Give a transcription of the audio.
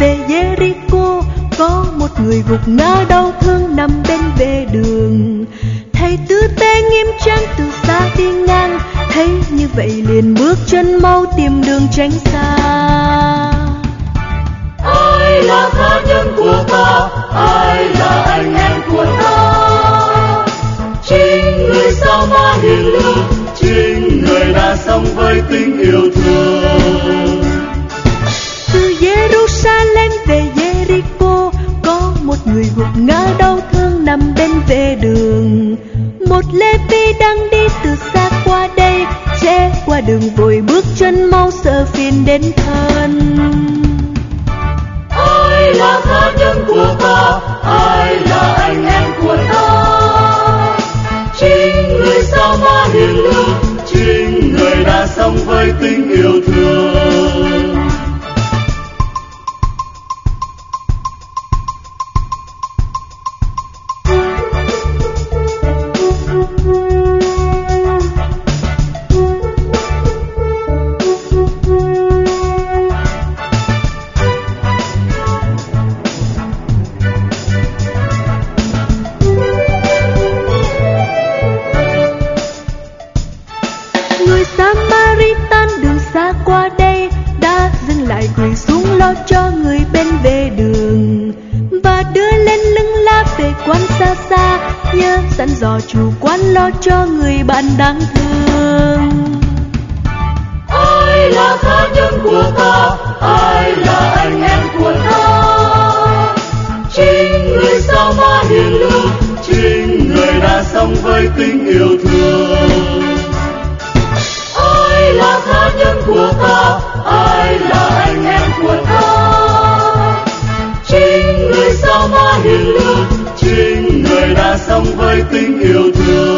về Jericho Có một người gục ngã đau thương nằm bên vệ đường. Thầy tư tế nghiêm trang từ xa đi ngang Thấy như vậy liền bước chân mau tìm đường tránh xa. Ai là tha nhân của ta, người gục ngã đau thương nằm bên vệ đường. Một lê vi đang đi từ xa qua đây, che qua đường vội bước chân mau sợ phiền đến thân. Ai là tha nhân của ta? Ai là anh em của ta? Chính người sao ma hiền lương, chính người đã sống với tình yêu thương. Nhớ dặn dò chủ quán lo cho người bạn đáng thương. Ai là tha nhân của ta? Ai là anh em của ta? Chính người sao mà hiền lương? Chính người đã sống với tình yêu thương. Ai là tha nhân của ta? Ai là anh em của ta? Chính người sao mà hiền lương? Chính đã sống với tình yêu thương.